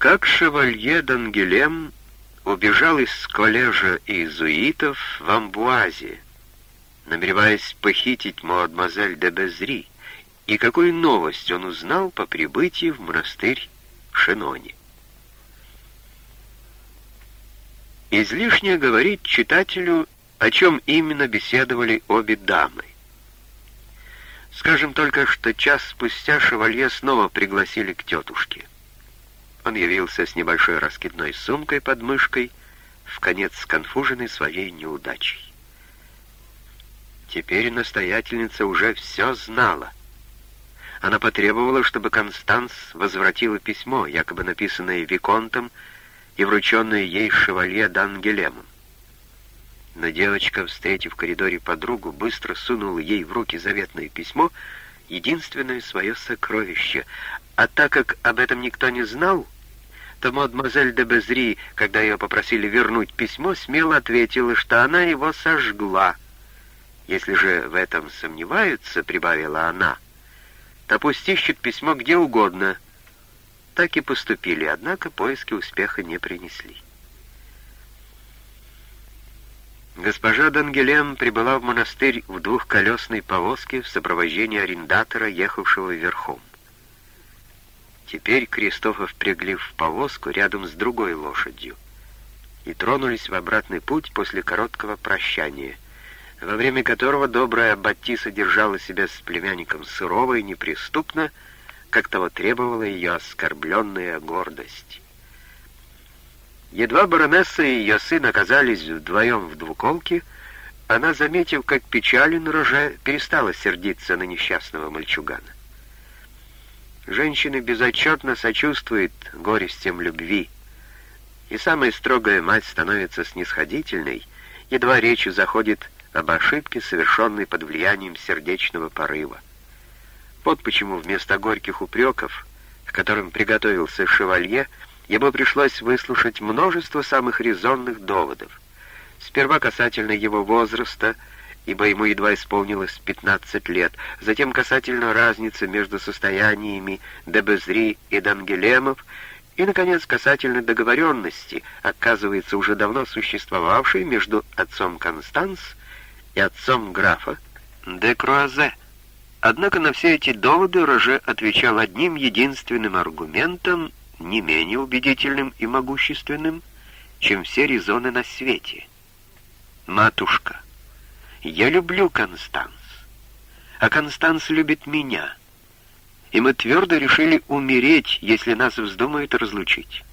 Как шевалье Дангелем убежал из коллежа иезуитов в Амбуазе, намереваясь похитить мадемуазель де Безри, и какую новость он узнал по прибытии в монастырь Шинони. Излишне говорить читателю, о чем именно беседовали обе дамы. Скажем только, что час спустя шевалье снова пригласили к тетушке. Он явился с небольшой раскидной сумкой под мышкой, в конец сконфуженный своей неудачей. Теперь настоятельница уже все знала. Она потребовала, чтобы Констанс возвратила письмо, якобы написанное Виконтом и врученное ей шевалье Дангелемом. Но девочка, встретив в коридоре подругу, быстро сунула ей в руки заветное письмо, единственное свое сокровище. А так как об этом никто не знал, то мадемуазель де Безри, когда ее попросили вернуть письмо, смело ответила, что она его сожгла. Если же в этом сомневаются, прибавила она, то пусть ищут письмо где угодно. Так и поступили, однако поиски успеха не принесли. Госпожа Дангелем прибыла в монастырь в двухколесной повозке в сопровождении арендатора, ехавшего верхом. Теперь Кристофа впрягли в повозку рядом с другой лошадью и тронулись в обратный путь после короткого прощания, во время которого добрая Баттиса держала себя с племянником сурово и неприступно, как того требовала ее оскорбленная гордость. Едва баронесса и ее сын оказались вдвоем в двуколке, она, заметив, как печален рожа, перестала сердиться на несчастного мальчугана. Женщины безотчетно сочувствуют горестям любви, и самая строгая мать становится снисходительной, едва речь заходит об ошибке, совершенной под влиянием сердечного порыва. Вот почему вместо горьких упреков, к которым приготовился шевалье, ему пришлось выслушать множество самых резонных доводов. Сперва касательно его возраста, ибо ему едва исполнилось 15 лет, затем касательно разницы между состояниями Дебезри и Дангелемов, и, наконец, касательно договоренности, оказывается, уже давно существовавшей между отцом Констанс и отцом графа де Круазе. Однако на все эти доводы Роже отвечал одним единственным аргументом, не менее убедительным и могущественным, чем все резоны на свете. «Матушка, я люблю Констанс, а Констанс любит меня, и мы твердо решили умереть, если нас вздумают разлучить».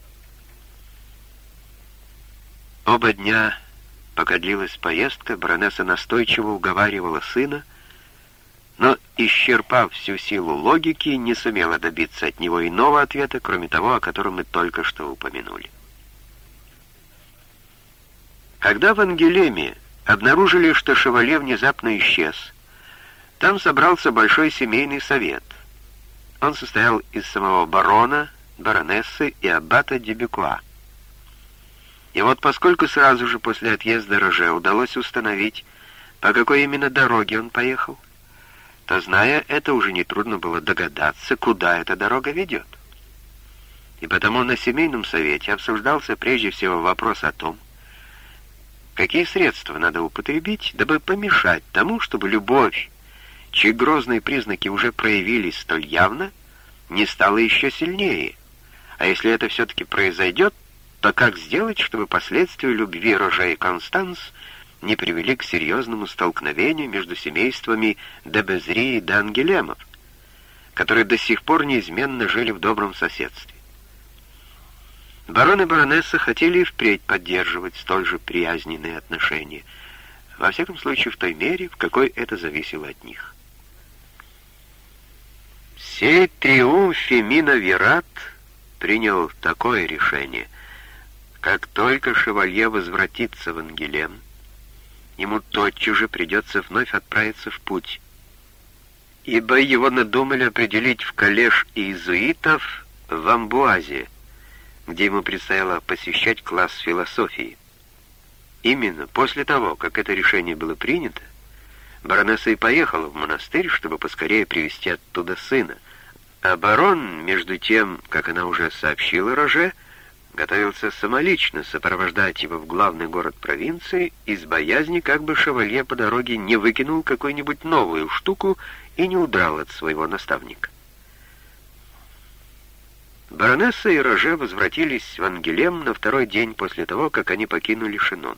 Оба дня, пока длилась поездка, баронесса настойчиво уговаривала сына, но, исчерпав всю силу логики, не сумела добиться от него иного ответа, кроме того, о котором мы только что упомянули. Когда в Ангелеме обнаружили, что Шевале внезапно исчез, там собрался большой семейный совет. Он состоял из самого барона, баронессы и аббата Дебюкуа. И вот поскольку сразу же после отъезда Роже удалось установить, по какой именно дороге он поехал, то, зная это, уже нетрудно было догадаться, куда эта дорога ведет. И потому на семейном совете обсуждался прежде всего вопрос о том, какие средства надо употребить, дабы помешать тому, чтобы любовь, чьи грозные признаки уже проявились столь явно, не стала еще сильнее. А если это все-таки произойдет, то как сделать, чтобы последствия любви Рожа и Констанс — не привели к серьезному столкновению между семействами Дебезри и Дангелемов, которые до сих пор неизменно жили в добром соседстве. Барон и баронесса хотели и впредь поддерживать столь же приязненные отношения, во всяком случае в той мере, в какой это зависело от них. Сей триумф Фемина Верат принял такое решение. Как только шевалье возвратится в Ангелем, ему тотчас же придется вновь отправиться в путь, ибо его надумали определить в коллеж иезуитов в Амбуазе, где ему предстояло посещать класс философии. Именно после того, как это решение было принято, баронесса и поехала в монастырь, чтобы поскорее привести оттуда сына, А барон, между тем, как она уже сообщила Роже, готовился самолично сопровождать его в главный город провинции из боязни, как бы шевалье по дороге не выкинул какую-нибудь новую штуку и не удрал от своего наставника. Баронесса и Роже возвратились в Ангелем на второй день после того, как они покинули Шинон.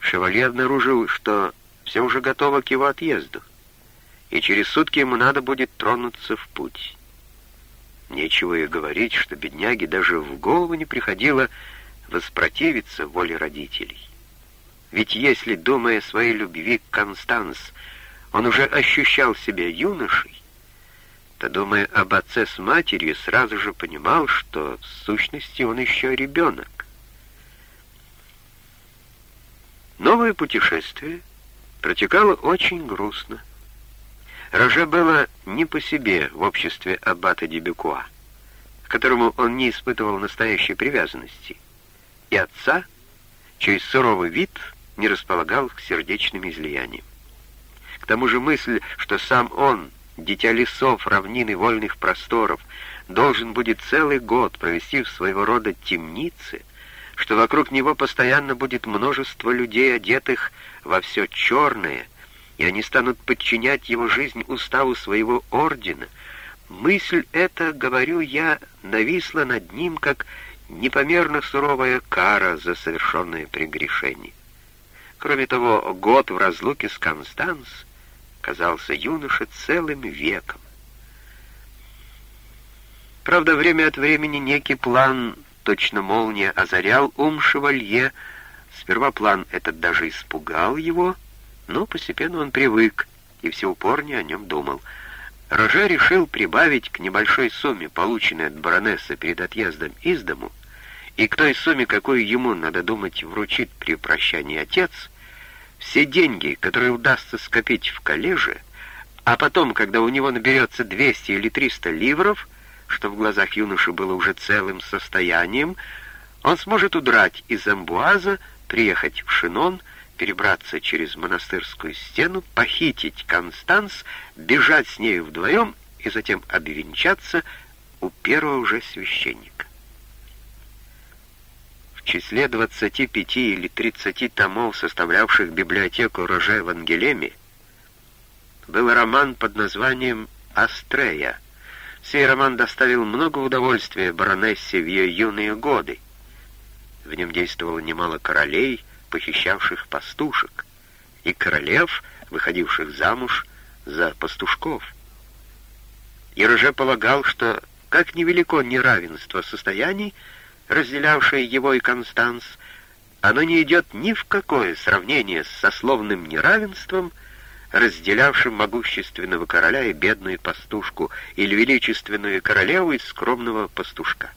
Шевалье обнаружил, что все уже готово к его отъезду, и через сутки ему надо будет тронуться в путь. Нечего и говорить, что бедняге даже в голову не приходило воспротивиться воле родителей. Ведь если, думая о своей любви к Констанс, он уже ощущал себя юношей, то, думая об отце с матерью, сразу же понимал, что в сущности он еще ребенок. Новое путешествие протекало очень грустно. Роже было не по себе в обществе аббата Дебюкуа, к которому он не испытывал настоящей привязанности, и отца, чей суровый вид не располагал к сердечным излияниям. К тому же мысль, что сам он, дитя лесов, равнин и вольных просторов, должен будет целый год провести в своего рода темнице, что вокруг него постоянно будет множество людей, одетых во все черное, и они станут подчинять его жизнь уставу своего ордена. Мысль эта, говорю я, нависла над ним, как непомерно суровая кара за совершенное прегрешение. Кроме того, год в разлуке с Констанс казался юноше целым веком. Правда, время от времени некий план, точно молния, озарял ум шевалье. Сперва план этот даже испугал его — но постепенно он привык и все упорнее о нем думал. Роже решил прибавить к небольшой сумме, полученной от баронессы перед отъездом из дому, и к той сумме, какую ему, надо думать, вручит при прощании отец, все деньги, которые удастся скопить в коллеже, а потом, когда у него наберется 200 или 300 ливров, что в глазах юноши было уже целым состоянием, он сможет удрать из Амбуаза, приехать в Шинон, перебраться через монастырскую стену, похитить Констанс, бежать с нею вдвоем и затем обвенчаться у первого же священника. В числе 25 или 30 томов, составлявших библиотеку Роже в Ангелеме, был роман под названием «Астрея». Сей роман доставил много удовольствия баронессе в ее юные годы. В нем действовало немало королей, похищавших пастушек, и королев, выходивших замуж за пастушков. И Роже полагал, что, как невелико неравенство состояний, разделявшее его и Констанс, оно не идет ни в какое сравнение с сословным неравенством, разделявшим могущественного короля и бедную пастушку, или величественную королеву и скромного пастушка.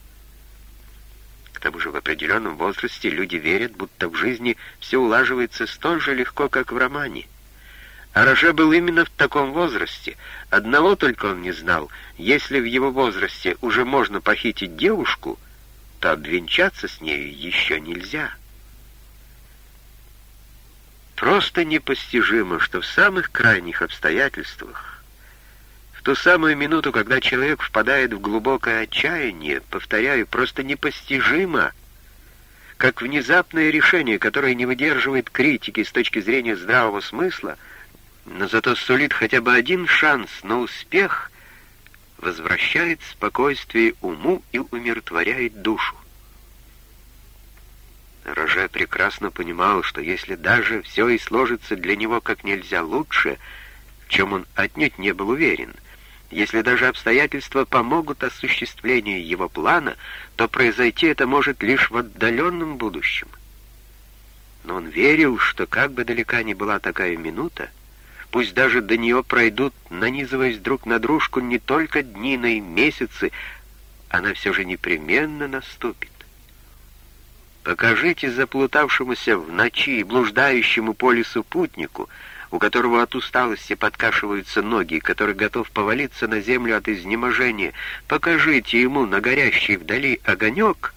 К тому же в определенном возрасте люди верят, будто в жизни все улаживается столь же легко, как в романе. А Роже был именно в таком возрасте. Одного только он не знал. Если в его возрасте уже можно похитить девушку, то обвенчаться с нею еще нельзя. Просто непостижимо, что в самых крайних обстоятельствах ту самую минуту, когда человек впадает в глубокое отчаяние, повторяю, просто непостижимо, как внезапное решение, которое не выдерживает критики с точки зрения здравого смысла, но зато сулит хотя бы один шанс на успех, возвращает спокойствие уму и умиротворяет душу. Роже прекрасно понимал, что если даже все и сложится для него как нельзя лучше, в чем он отнюдь не был уверен — если даже обстоятельства помогут осуществлению его плана, то произойти это может лишь в отдаленном будущем. Но он верил, что как бы далека ни была такая минута, пусть даже до нее пройдут, нанизываясь друг на дружку не только дни, но и месяцы, она все же непременно наступит. Покажите заплутавшемуся в ночи блуждающему по лесу путнику — у которого от усталости подкашиваются ноги, который готов повалиться на землю от изнеможения, покажите ему на горящий вдали огонек,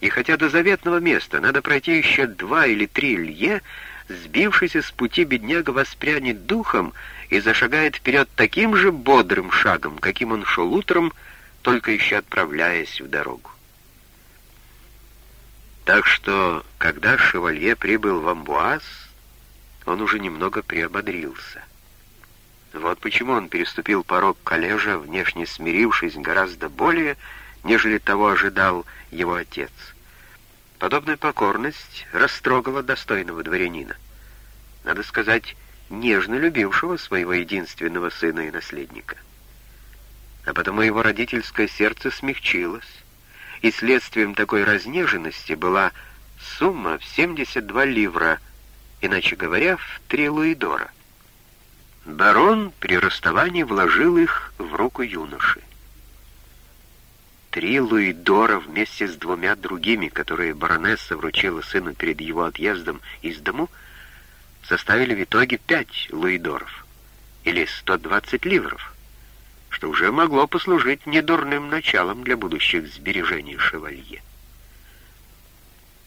и хотя до заветного места надо пройти еще два или три лье, сбившийся с пути бедняга воспрянет духом и зашагает вперед таким же бодрым шагом, каким он шел утром, только еще отправляясь в дорогу. Так что, когда шевалье прибыл в Амбуаз, он уже немного приободрился. Вот почему он переступил порог коллежа, внешне смирившись гораздо более, нежели того ожидал его отец. Подобная покорность растрогала достойного дворянина. Надо сказать, нежно любившего своего единственного сына и наследника. А потому его родительское сердце смягчилось, и следствием такой разнеженности была сумма в 72 ливра, иначе говоря, в 3 луидора. Барон при расставании вложил их в руку юноши. Три луидора вместе с двумя другими, которые баронесса вручила сыну перед его отъездом из дому, составили в итоге пять луидоров, или 120 ливров, что уже могло послужить недурным началом для будущих сбережений шевалье.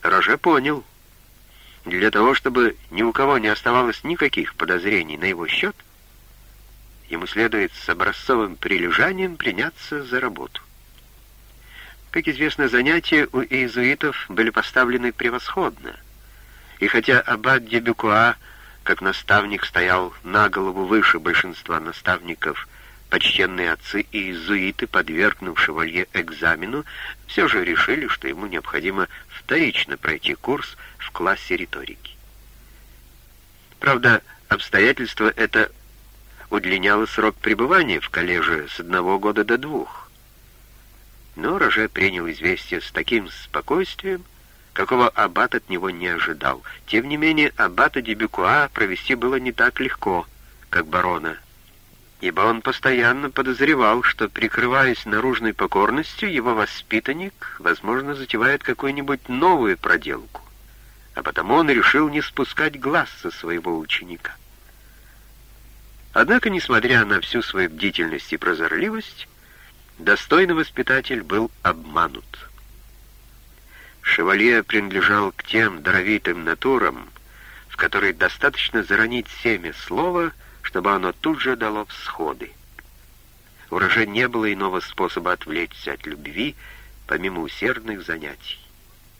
Роже понял, для того, чтобы ни у кого не оставалось никаких подозрений на его счет, — ему следует с образцовым прилежанием приняться за работу. Как известно, занятия у иезуитов были поставлены превосходно, и хотя аббат Дебюкуа, как наставник, стоял на голову выше большинства наставников, почтенные отцы и иезуиты, подвергнув шевалье экзамену, все же решили, что ему необходимо вторично пройти курс в классе риторики. Правда, обстоятельства это удлиняло срок пребывания в коллеже с одного года до двух. Но Роже принял известие с таким спокойствием, какого аббат от него не ожидал. Тем не менее, аббата Дебюкуа провести было не так легко, как барона, ибо он постоянно подозревал, что, прикрываясь наружной покорностью, его воспитанник, возможно, затевает какую-нибудь новую проделку, а потому он решил не спускать глаз со своего ученика. Однако, несмотря на всю свою бдительность и прозорливость, достойный воспитатель был обманут. Шевалье принадлежал к тем даровитым натурам, в которые достаточно заронить семя слова, чтобы оно тут же дало всходы. У не было иного способа отвлечься от любви, помимо усердных занятий.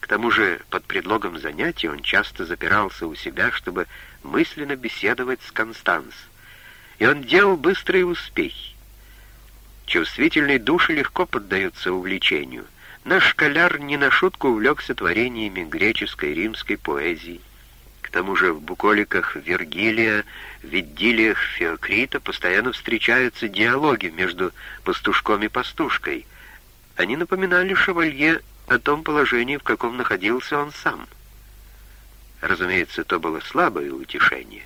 К тому же, под предлогом занятий он часто запирался у себя, чтобы мысленно беседовать с Констанс, и он делал быстрые успехи. Чувствительные души легко поддаются увлечению. Наш школяр не на шутку увлекся творениями греческой и римской поэзии. К тому же в буколиках Вергилия, в идиллиях Феокрита постоянно встречаются диалоги между пастушком и пастушкой. Они напоминали шевалье о том положении, в каком находился он сам. Разумеется, то было слабое утешение.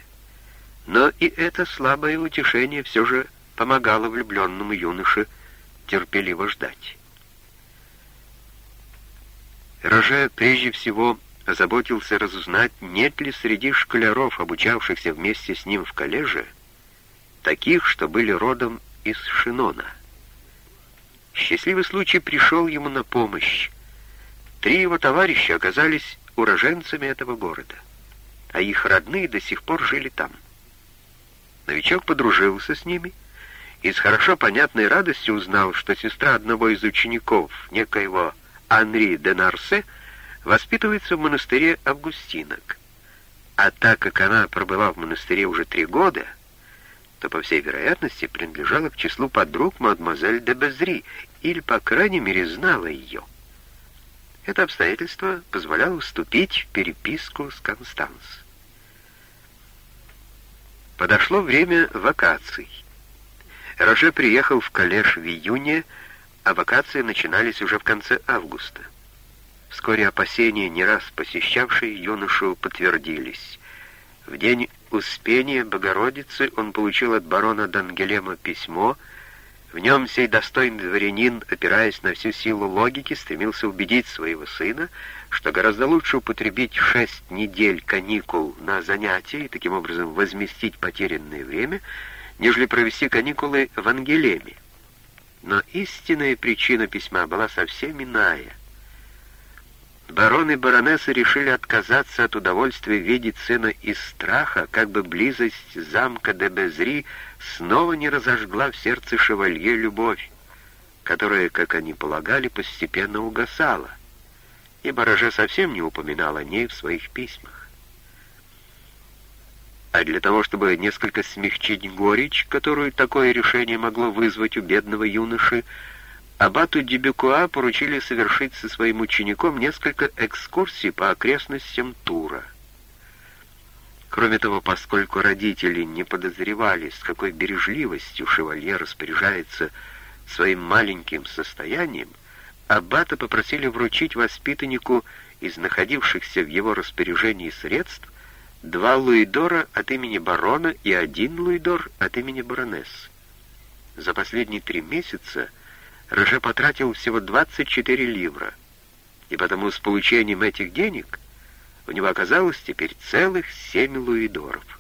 Но и это слабое утешение все же помогало влюбленному юноше терпеливо ждать. Роже прежде всего озаботился разузнать, нет ли среди школяров, обучавшихся вместе с ним в коллеже, таких, что были родом из Шинона. Счастливый случай пришел ему на помощь. Три его товарища оказались уроженцами этого города, а их родные до сих пор жили там. Новичок подружился с ними и с хорошо понятной радостью узнал, что сестра одного из учеников, некоего Анри де Нарсе, воспитывается в монастыре Августинок. А так как она пробыла в монастыре уже три года, то, по всей вероятности, принадлежала к числу подруг мадемуазель де Безри, или, по крайней мере, знала ее. Это обстоятельство позволяло вступить в переписку с Констанс. Подошло время вакаций. Роже приехал в коллеж в июне, а вакации начинались уже в конце августа. Вскоре опасения, не раз посещавшие юношу, подтвердились. В день Успения Богородицы он получил от барона Дангелема письмо — в нем сей достойный дворянин, опираясь на всю силу логики, стремился убедить своего сына, что гораздо лучше употребить шесть недель каникул на занятия и таким образом возместить потерянное время, нежели провести каникулы в Ангелеме. Но истинная причина письма была совсем иная. Барон и баронесса решили отказаться от удовольствия видеть сына из страха, как бы близость замка де Безри снова не разожгла в сердце шевалье любовь, которая, как они полагали, постепенно угасала, и Бараже совсем не упоминал о ней в своих письмах. А для того, чтобы несколько смягчить горечь, которую такое решение могло вызвать у бедного юноши, Абату Дебюкуа поручили совершить со своим учеником несколько экскурсий по окрестностям Тура. Кроме того, поскольку родители не подозревали, с какой бережливостью шевалье распоряжается своим маленьким состоянием, Аббата попросили вручить воспитаннику из находившихся в его распоряжении средств два луидора от имени барона и один луидор от имени баронессы. За последние три месяца Роже потратил всего 24 ливра, и потому с получением этих денег у него оказалось теперь целых семь луидоров.